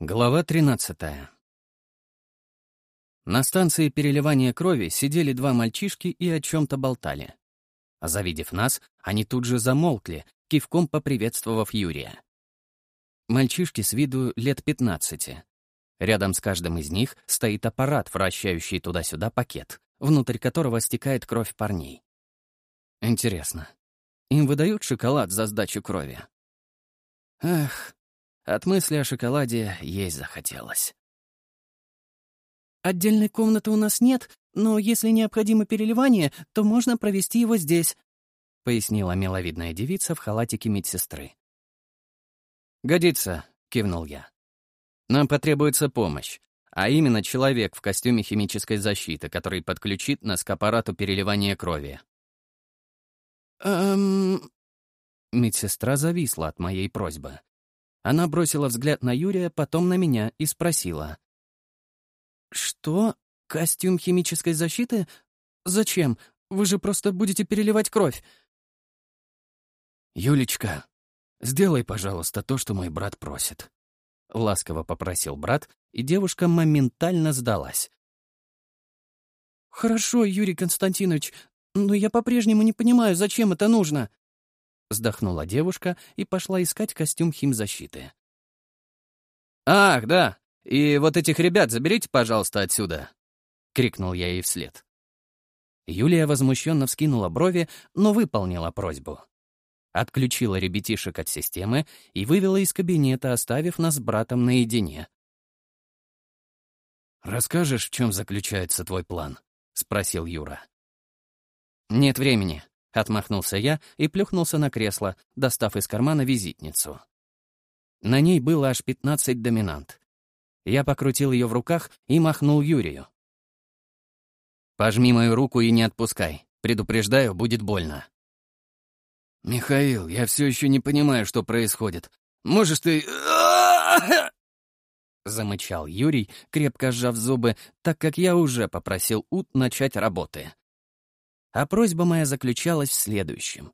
Глава 13 На станции переливания крови сидели два мальчишки и о чем-то болтали. Завидев нас, они тут же замолкли, кивком поприветствовав Юрия. Мальчишки с виду лет 15. Рядом с каждым из них стоит аппарат, вращающий туда-сюда пакет, внутрь которого стекает кровь парней. Интересно, им выдают шоколад за сдачу крови? Эх, от мысли о шоколаде есть захотелось. «Отдельной комнаты у нас нет, но если необходимо переливание, то можно провести его здесь», — пояснила миловидная девица в халатике медсестры. «Годится», — кивнул я. «Нам потребуется помощь, а именно человек в костюме химической защиты, который подключит нас к аппарату переливания крови». «Эм...» Медсестра зависла от моей просьбы. Она бросила взгляд на Юрия, потом на меня и спросила. «Что? Костюм химической защиты? Зачем? Вы же просто будете переливать кровь». «Юлечка, сделай, пожалуйста, то, что мой брат просит», — ласково попросил брат, и девушка моментально сдалась. «Хорошо, Юрий Константинович, но я по-прежнему не понимаю, зачем это нужно», Вздохнула девушка и пошла искать костюм химзащиты. «Ах, да! И вот этих ребят заберите, пожалуйста, отсюда!» — крикнул я ей вслед. Юлия возмущенно вскинула брови, но выполнила просьбу. Отключила ребятишек от системы и вывела из кабинета, оставив нас с братом наедине. «Расскажешь, в чем заключается твой план?» — спросил Юра. «Нет времени», Отмахнулся я и плюхнулся на кресло, достав из кармана визитницу. На ней было аж 15 доминант. Я покрутил ее в руках и махнул Юрию. «Пожми мою руку и не отпускай. Предупреждаю, будет больно». «Михаил, я все еще не понимаю, что происходит. Можешь ты...» Замычал Юрий, крепко сжав зубы, так как я уже попросил Ут начать работы. А просьба моя заключалась в следующем.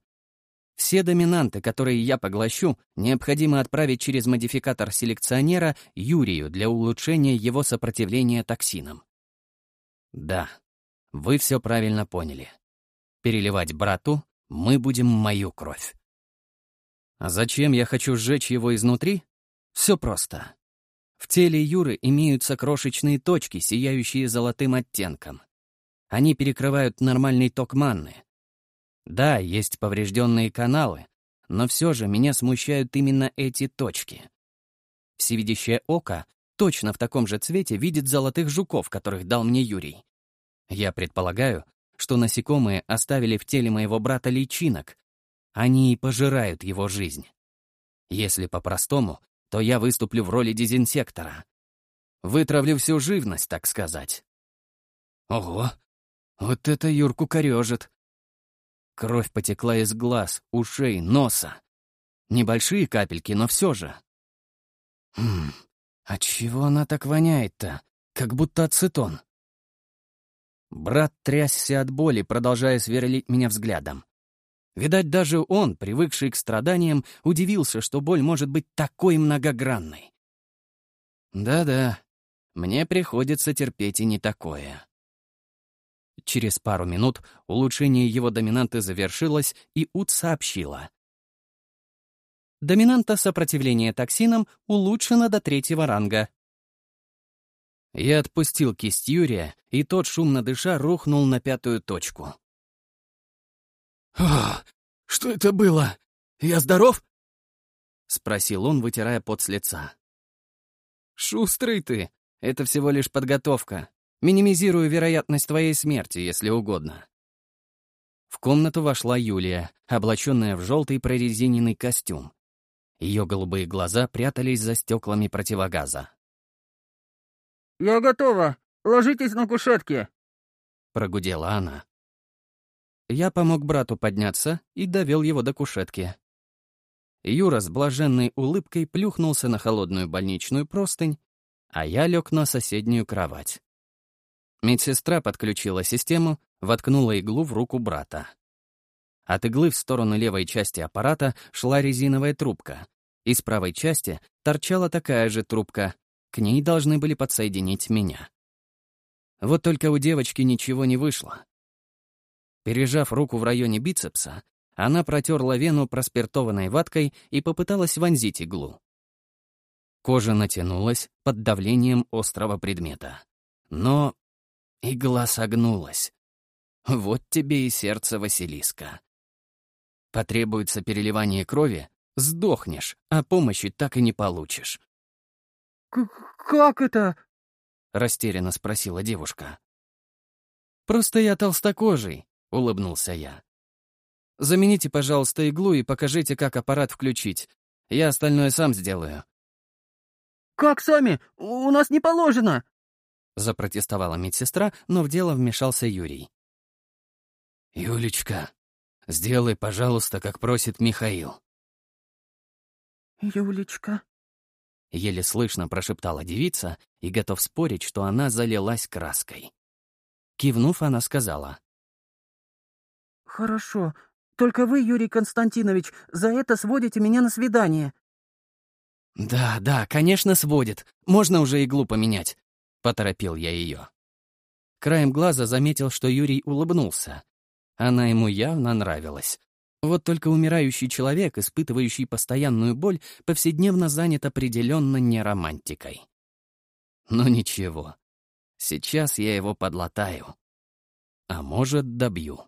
Все доминанты, которые я поглощу, необходимо отправить через модификатор селекционера Юрию для улучшения его сопротивления токсинам. Да, вы все правильно поняли. Переливать брату мы будем мою кровь. А зачем я хочу сжечь его изнутри? Все просто. В теле Юры имеются крошечные точки, сияющие золотым оттенком. Они перекрывают нормальный ток манны. Да, есть поврежденные каналы, но все же меня смущают именно эти точки. Всевидящее око точно в таком же цвете видит золотых жуков, которых дал мне Юрий. Я предполагаю, что насекомые оставили в теле моего брата личинок. Они и пожирают его жизнь. Если по-простому, то я выступлю в роли дезинсектора. Вытравлю всю живность, так сказать. Ого, вот это Юрку корежит. Кровь потекла из глаз, ушей, носа. Небольшие капельки, но все же. Хм, от чего она так воняет-то? Как будто ацетон. Брат трясся от боли, продолжая сверлить меня взглядом. Видать, даже он, привыкший к страданиям, удивился, что боль может быть такой многогранной. Да-да, мне приходится терпеть и не такое. Через пару минут улучшение его доминанты завершилось, и УТ сообщила. Доминанта сопротивления токсинам улучшена до третьего ранга. Я отпустил кисть Юрия, и тот, шумно дыша, рухнул на пятую точку. «О, что это было? Я здоров?» — спросил он, вытирая пот с лица. «Шустрый ты. Это всего лишь подготовка. Минимизирую вероятность твоей смерти, если угодно». В комнату вошла Юлия, облаченная в желтый прорезиненный костюм. Ее голубые глаза прятались за стеклами противогаза. «Я готова. Ложитесь на кушетки», — прогудела она. Я помог брату подняться и довел его до кушетки. Юра с блаженной улыбкой плюхнулся на холодную больничную простынь, а я лег на соседнюю кровать. Медсестра подключила систему, воткнула иглу в руку брата. От иглы в сторону левой части аппарата шла резиновая трубка. Из правой части торчала такая же трубка, к ней должны были подсоединить меня. Вот только у девочки ничего не вышло. Пережав руку в районе бицепса, она протерла вену проспиртованной ваткой и попыталась вонзить иглу. Кожа натянулась под давлением острого предмета. Но игла согнулась. Вот тебе и сердце Василиска. Потребуется переливание крови — сдохнешь, а помощи так и не получишь. «Как это?» — растерянно спросила девушка. «Просто я толстокожий», — улыбнулся я. «Замените, пожалуйста, иглу и покажите, как аппарат включить. Я остальное сам сделаю». «Как сами? У нас не положено!» Запротестовала медсестра, но в дело вмешался Юрий. «Юлечка, сделай, пожалуйста, как просит Михаил». «Юлечка», — еле слышно прошептала девица и готов спорить, что она залилась краской. Кивнув, она сказала. «Хорошо. Только вы, Юрий Константинович, за это сводите меня на свидание». «Да, да, конечно, сводит. Можно уже иглу поменять», — поторопил я ее. Краем глаза заметил, что Юрий улыбнулся. Она ему явно нравилась. Вот только умирающий человек, испытывающий постоянную боль, повседневно занят определенно не романтикой. Но ничего. Сейчас я его подлатаю. А может, добью.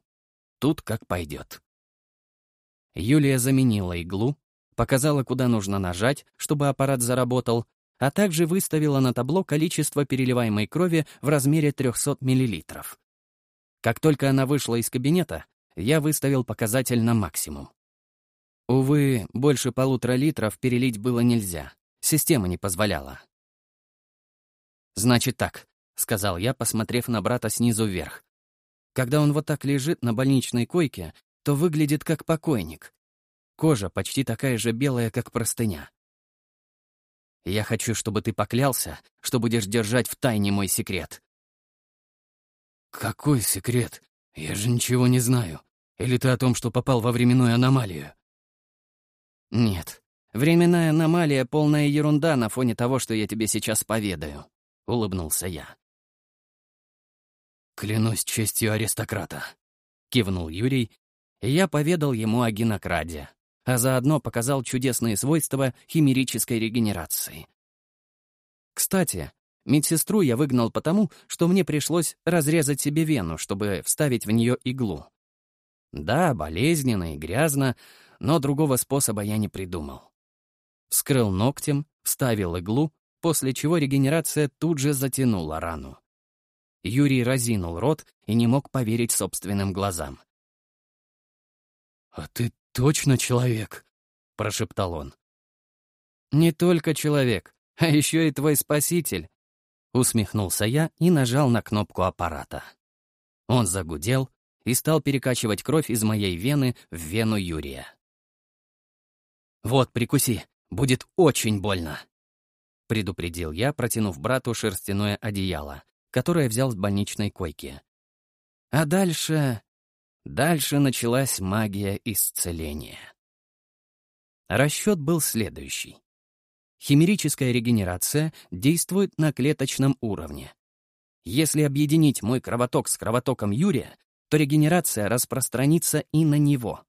Тут как пойдет. Юлия заменила иглу, показала, куда нужно нажать, чтобы аппарат заработал, а также выставила на табло количество переливаемой крови в размере 300 мл. Как только она вышла из кабинета, я выставил показатель на максимум. Увы, больше полутора литров перелить было нельзя. Система не позволяла. «Значит так», — сказал я, посмотрев на брата снизу вверх. Когда он вот так лежит на больничной койке, то выглядит как покойник. Кожа почти такая же белая, как простыня. Я хочу, чтобы ты поклялся, что будешь держать в тайне мой секрет. «Какой секрет? Я же ничего не знаю. Или ты о том, что попал во временную аномалию?» «Нет. Временная аномалия — полная ерунда на фоне того, что я тебе сейчас поведаю», — улыбнулся я. «Клянусь честью аристократа», — кивнул Юрий, и я поведал ему о генокраде, а заодно показал чудесные свойства химерической регенерации. Кстати, Медсестру я выгнал потому, что мне пришлось разрезать себе вену, чтобы вставить в нее иглу. Да, болезненно и грязно, но другого способа я не придумал. Вскрыл ногтем, вставил иглу, после чего регенерация тут же затянула рану. Юрий разинул рот и не мог поверить собственным глазам. «А ты точно человек?» — прошептал он. «Не только человек, а еще и твой спаситель», Усмехнулся я и нажал на кнопку аппарата. Он загудел и стал перекачивать кровь из моей вены в вену Юрия. «Вот, прикуси, будет очень больно», — предупредил я, протянув брату шерстяное одеяло, которое взял с больничной койки. А дальше... Дальше началась магия исцеления. Расчет был следующий. Химерическая регенерация действует на клеточном уровне. Если объединить мой кровоток с кровотоком Юрия, то регенерация распространится и на него.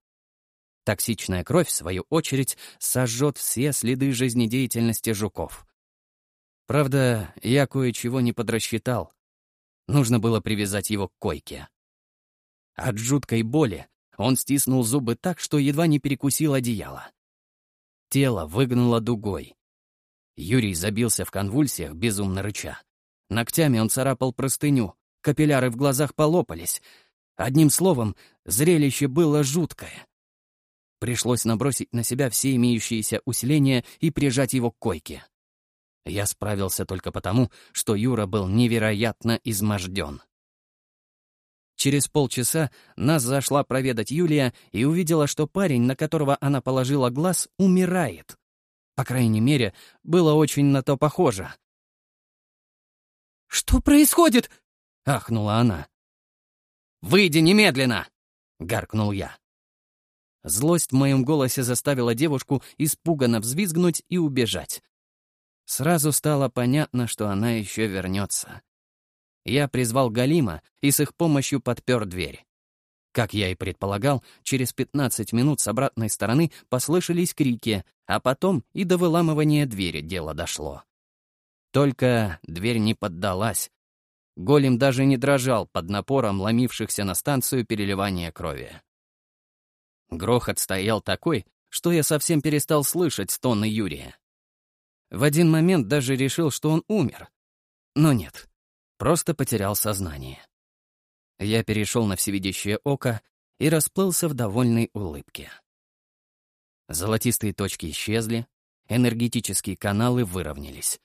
Токсичная кровь, в свою очередь, сожжет все следы жизнедеятельности жуков. Правда, я кое-чего не подрасчитал. Нужно было привязать его к койке. От жуткой боли он стиснул зубы так, что едва не перекусил одеяло. Тело выгнуло дугой. Юрий забился в конвульсиях, безумно рыча. Ногтями он царапал простыню, капилляры в глазах полопались. Одним словом, зрелище было жуткое. Пришлось набросить на себя все имеющиеся усиления и прижать его к койке. Я справился только потому, что Юра был невероятно изможден. Через полчаса нас зашла проведать Юлия и увидела, что парень, на которого она положила глаз, умирает. По крайней мере, было очень на то похоже. «Что происходит?» — ахнула она. «Выйди немедленно!» — гаркнул я. Злость в моем голосе заставила девушку испуганно взвизгнуть и убежать. Сразу стало понятно, что она еще вернется. Я призвал Галима и с их помощью подпер дверь. Как я и предполагал, через 15 минут с обратной стороны послышались крики, а потом и до выламывания двери дело дошло. Только дверь не поддалась. Голем даже не дрожал под напором ломившихся на станцию переливания крови. Грохот стоял такой, что я совсем перестал слышать стоны Юрия. В один момент даже решил, что он умер. Но нет, просто потерял сознание. Я перешел на всевидящее око и расплылся в довольной улыбке. Золотистые точки исчезли, энергетические каналы выровнялись.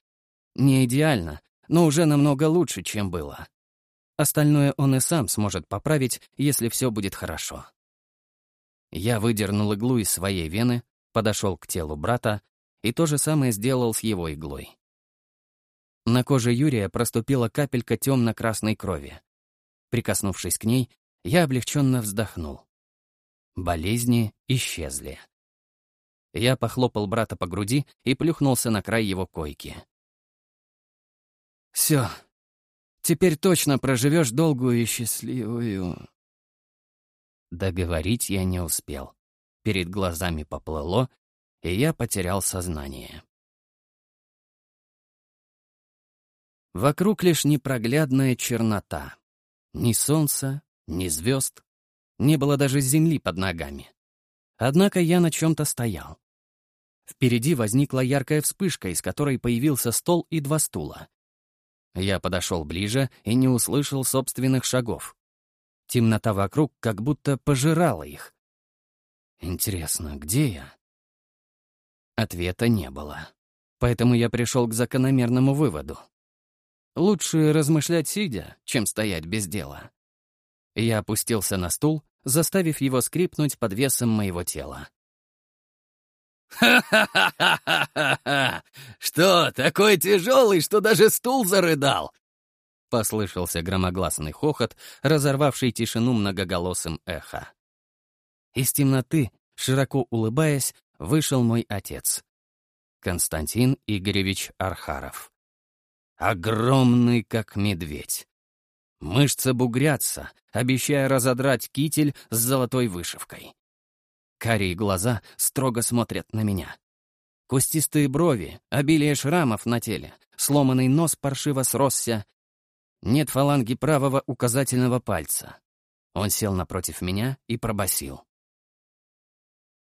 Не идеально, но уже намного лучше, чем было. Остальное он и сам сможет поправить, если все будет хорошо. Я выдернул иглу из своей вены, подошел к телу брата и то же самое сделал с его иглой. На коже Юрия проступила капелька темно-красной крови. Прикоснувшись к ней, я облегченно вздохнул. Болезни исчезли. Я похлопал брата по груди и плюхнулся на край его койки. «Все, теперь точно проживешь долгую и счастливую...» Договорить я не успел. Перед глазами поплыло, и я потерял сознание. Вокруг лишь непроглядная чернота. Ни солнца, ни звезд. Не было даже земли под ногами. Однако я на чем-то стоял. Впереди возникла яркая вспышка, из которой появился стол и два стула. Я подошел ближе и не услышал собственных шагов. Темнота вокруг как будто пожирала их. Интересно, где я? Ответа не было. Поэтому я пришел к закономерному выводу. Лучше размышлять сидя, чем стоять без дела. Я опустился на стул, заставив его скрипнуть под весом моего тела. «Ха-ха-ха-ха-ха! Что, такой тяжелый, что даже стул зарыдал?» Послышался громогласный хохот, разорвавший тишину многоголосым эхо. Из темноты, широко улыбаясь, вышел мой отец. Константин Игоревич Архаров. Огромный, как медведь. Мышцы бугрятся, обещая разодрать китель с золотой вышивкой. Карие глаза строго смотрят на меня. Кустистые брови, обилие шрамов на теле, сломанный нос паршиво сросся. Нет фаланги правого указательного пальца. Он сел напротив меня и пробасил.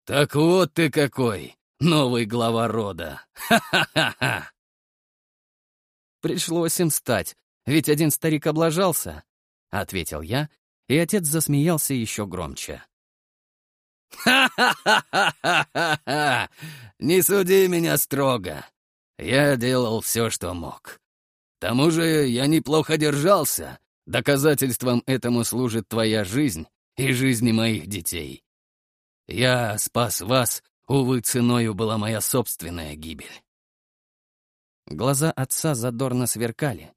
«Так вот ты какой, новый глава рода! Ха-ха-ха-ха!» Пришлось им стать, ведь один старик облажался, — ответил я, и отец засмеялся еще громче. «Ха-ха-ха-ха-ха! Не суди меня строго. Я делал все, что мог. К тому же я неплохо держался. Доказательством этому служит твоя жизнь и жизни моих детей. Я спас вас, увы, ценою была моя собственная гибель. Глаза отца задорно сверкали,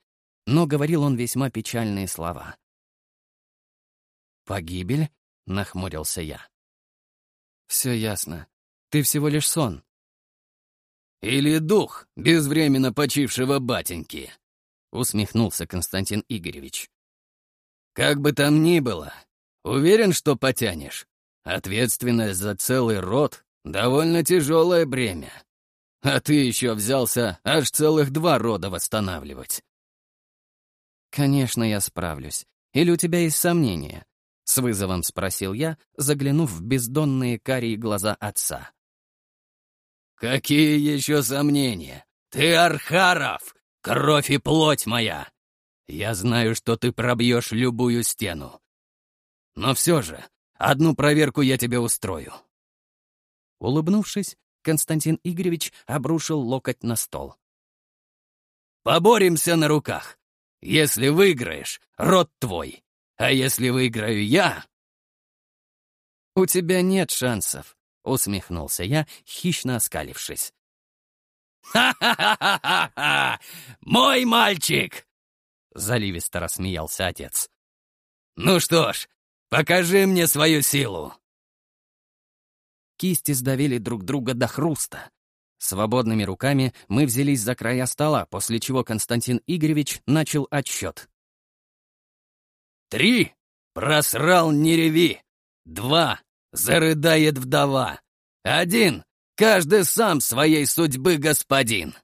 но говорил он весьма печальные слова. «Погибель?» — нахмурился я. «Все ясно. Ты всего лишь сон». «Или дух безвременно почившего батеньки», — усмехнулся Константин Игоревич. «Как бы там ни было, уверен, что потянешь. Ответственность за целый род — довольно тяжелое бремя. А ты еще взялся аж целых два рода восстанавливать. «Конечно, я справлюсь. Или у тебя есть сомнения?» — с вызовом спросил я, заглянув в бездонные карие глаза отца. «Какие еще сомнения? Ты Архаров, кровь и плоть моя! Я знаю, что ты пробьешь любую стену. Но все же, одну проверку я тебе устрою». Улыбнувшись, Константин Игоревич обрушил локоть на стол. «Поборемся на руках. Если выиграешь, род твой. А если выиграю я...» «У тебя нет шансов», — усмехнулся я, хищно оскалившись. «Ха-ха-ха-ха-ха! Мой мальчик!» — заливисто рассмеялся отец. «Ну что ж, покажи мне свою силу!» Кисти сдавили друг друга до хруста. Свободными руками мы взялись за края стола, после чего Константин Игоревич начал отсчет. «Три! Просрал, не реви! Два! Зарыдает вдова! Один! Каждый сам своей судьбы господин!»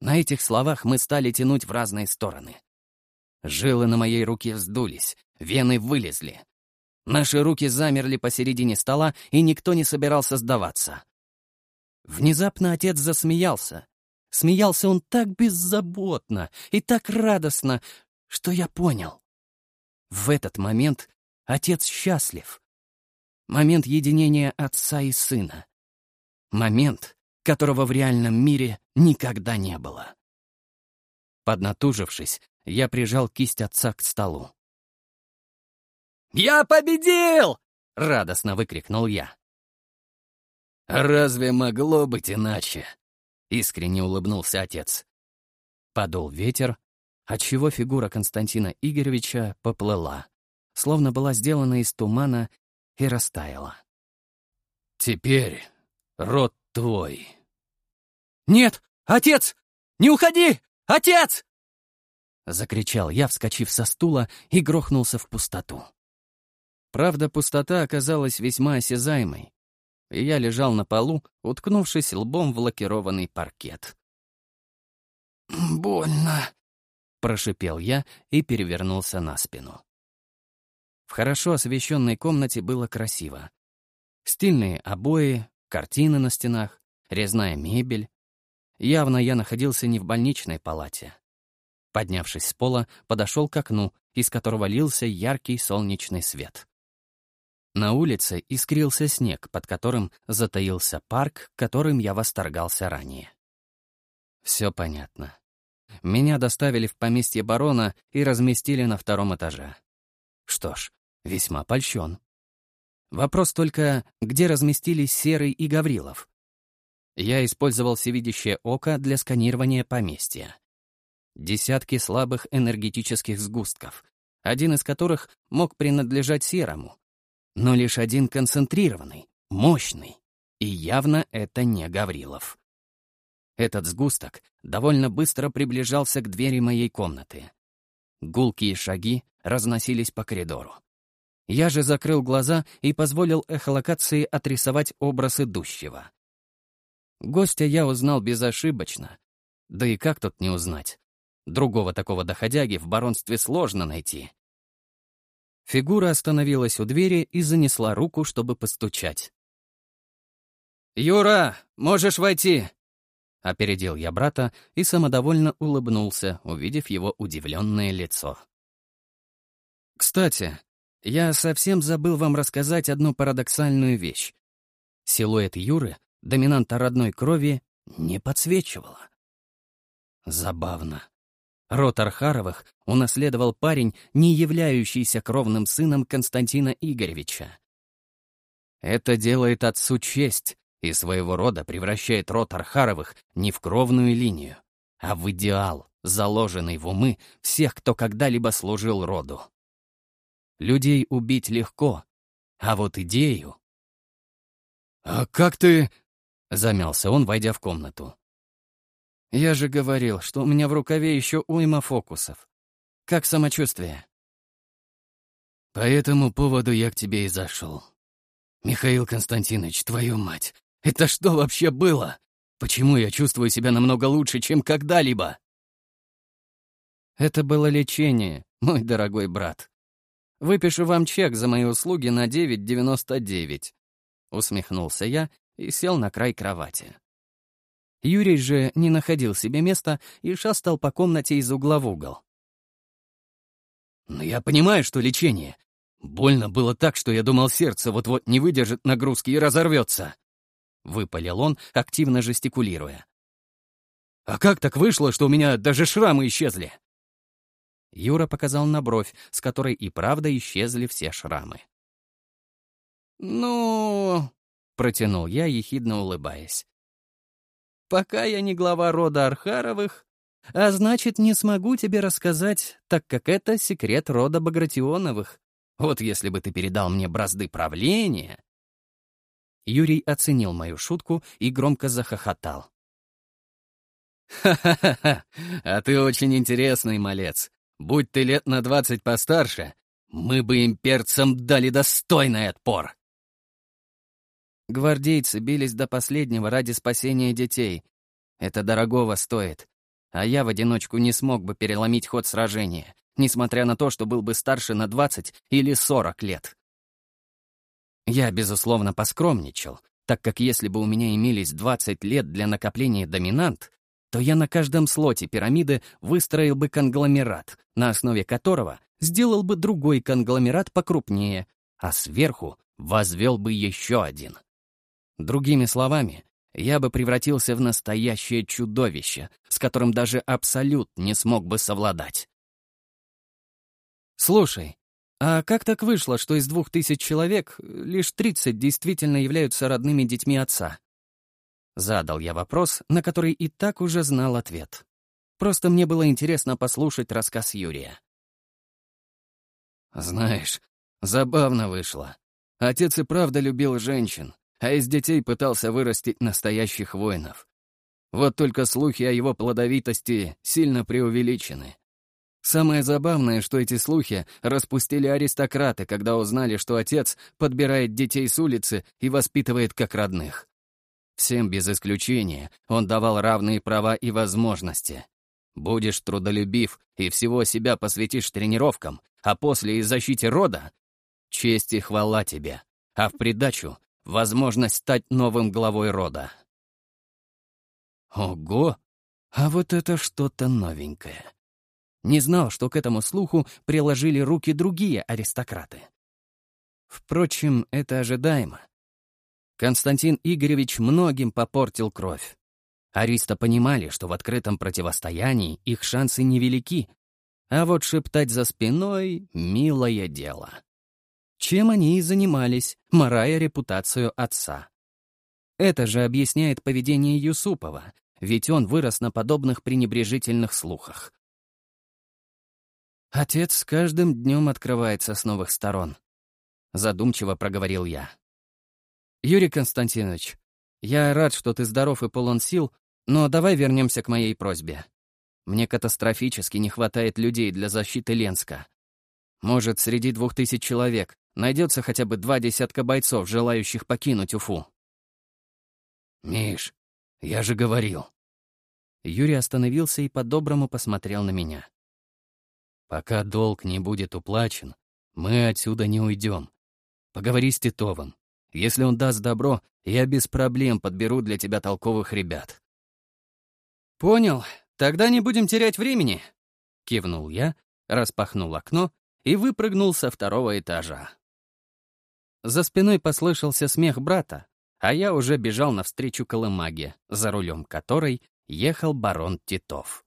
На этих словах мы стали тянуть в разные стороны. Жилы на моей руке вздулись, вены вылезли. Наши руки замерли посередине стола, и никто не собирался сдаваться. Внезапно отец засмеялся. Смеялся он так беззаботно и так радостно, что я понял. В этот момент отец счастлив. Момент единения отца и сына. Момент, которого в реальном мире никогда не было. Поднатужившись, я прижал кисть отца к столу. «Я победил!» — радостно выкрикнул я. «Разве могло быть иначе?» — искренне улыбнулся отец. Подул ветер, отчего фигура Константина Игоревича поплыла, словно была сделана из тумана и растаяла. «Теперь род твой». «Нет, отец! Не уходи! Отец!» Закричал я, вскочив со стула, и грохнулся в пустоту. Правда, пустота оказалась весьма осязаемой, и я лежал на полу, уткнувшись лбом в лакированный паркет. «Больно», — прошипел я и перевернулся на спину. В хорошо освещенной комнате было красиво. Стильные обои, картины на стенах, резная мебель. Явно я находился не в больничной палате. Поднявшись с пола, подошел к окну, из которого лился яркий солнечный свет. На улице искрился снег, под которым затаился парк, которым я восторгался ранее. Все понятно. Меня доставили в поместье барона и разместили на втором этаже. Что ж, весьма польщен. Вопрос только, где разместились Серый и Гаврилов? Я использовал всевидящее око для сканирования поместья. Десятки слабых энергетических сгустков, один из которых мог принадлежать Серому, но лишь один концентрированный, мощный. И явно это не Гаврилов. Этот сгусток довольно быстро приближался к двери моей комнаты. Гулкие шаги разносились по коридору. Я же закрыл глаза и позволил эхолокации отрисовать образ идущего. Гостя я узнал безошибочно. Да и как тут не узнать? Другого такого доходяги в баронстве сложно найти. Фигура остановилась у двери и занесла руку, чтобы постучать. «Юра, можешь войти!» Опередил я брата и самодовольно улыбнулся, увидев его удивленное лицо. «Кстати, я совсем забыл вам рассказать одну парадоксальную вещь. Силуэт Юры, доминанта родной крови, не подсвечивала. Забавно. Род Архаровых унаследовал парень, не являющийся кровным сыном Константина Игоревича. Это делает отцу честь и своего рода превращает род Архаровых не в кровную линию, а в идеал, заложенный в умы всех, кто когда-либо служил роду. Людей убить легко, а вот идею... «А как ты...» — замялся он, войдя в комнату. Я же говорил, что у меня в рукаве еще уйма фокусов. Как самочувствие? По этому поводу я к тебе и зашел. Михаил Константинович, твою мать, это что вообще было? Почему я чувствую себя намного лучше, чем когда-либо? Это было лечение, мой дорогой брат. Выпишу вам чек за мои услуги на 9,99. Усмехнулся я и сел на край кровати. Юрий же не находил себе места и шастал по комнате из угла в угол. «Но я понимаю, что лечение. Больно было так, что я думал, сердце вот-вот не выдержит нагрузки и разорвется», — выпалил он, активно жестикулируя. «А как так вышло, что у меня даже шрамы исчезли?» Юра показал на бровь, с которой и правда исчезли все шрамы. «Ну...» — протянул я, ехидно улыбаясь. Пока я не глава рода Архаровых, а значит, не смогу тебе рассказать, так как это секрет рода Багратионовых. Вот если бы ты передал мне бразды правления...» Юрий оценил мою шутку и громко захохотал. «Ха-ха-ха! А ты очень интересный малец. Будь ты лет на двадцать постарше, мы бы имперцам дали достойный отпор!» Гвардейцы бились до последнего ради спасения детей. Это дорогого стоит. А я в одиночку не смог бы переломить ход сражения, несмотря на то, что был бы старше на 20 или 40 лет. Я, безусловно, поскромничал, так как если бы у меня имелись 20 лет для накопления доминант, то я на каждом слоте пирамиды выстроил бы конгломерат, на основе которого сделал бы другой конгломерат покрупнее, а сверху возвел бы еще один. Другими словами, я бы превратился в настоящее чудовище, с которым даже Абсолют не смог бы совладать. «Слушай, а как так вышло, что из двух тысяч человек лишь тридцать действительно являются родными детьми отца?» Задал я вопрос, на который и так уже знал ответ. Просто мне было интересно послушать рассказ Юрия. «Знаешь, забавно вышло. Отец и правда любил женщин, а из детей пытался вырастить настоящих воинов. Вот только слухи о его плодовитости сильно преувеличены. Самое забавное, что эти слухи распустили аристократы, когда узнали, что отец подбирает детей с улицы и воспитывает как родных. Всем без исключения он давал равные права и возможности. Будешь трудолюбив и всего себя посвятишь тренировкам, а после и защите рода — честь и хвала тебе, а в придачу возможность стать новым главой рода. Ого! А вот это что-то новенькое. Не знал, что к этому слуху приложили руки другие аристократы. Впрочем, это ожидаемо. Константин Игоревич многим попортил кровь. Ариста понимали, что в открытом противостоянии их шансы невелики, а вот шептать за спиной — милое дело чем они и занимались, морая репутацию отца. Это же объясняет поведение Юсупова, ведь он вырос на подобных пренебрежительных слухах. «Отец с каждым днем открывается с новых сторон», — задумчиво проговорил я. «Юрий Константинович, я рад, что ты здоров и полон сил, но давай вернемся к моей просьбе. Мне катастрофически не хватает людей для защиты Ленска. Может, среди двух тысяч человек найдется хотя бы два десятка бойцов, желающих покинуть Уфу. «Миш, я же говорил». Юрий остановился и по-доброму посмотрел на меня. «Пока долг не будет уплачен, мы отсюда не уйдем. Поговори с Титовым. Если он даст добро, я без проблем подберу для тебя толковых ребят». «Понял. Тогда не будем терять времени», — кивнул я, распахнул окно и выпрыгнул со второго этажа. За спиной послышался смех брата, а я уже бежал навстречу колымаге, за рулем которой ехал барон Титов.